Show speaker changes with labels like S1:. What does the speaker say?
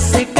S1: pase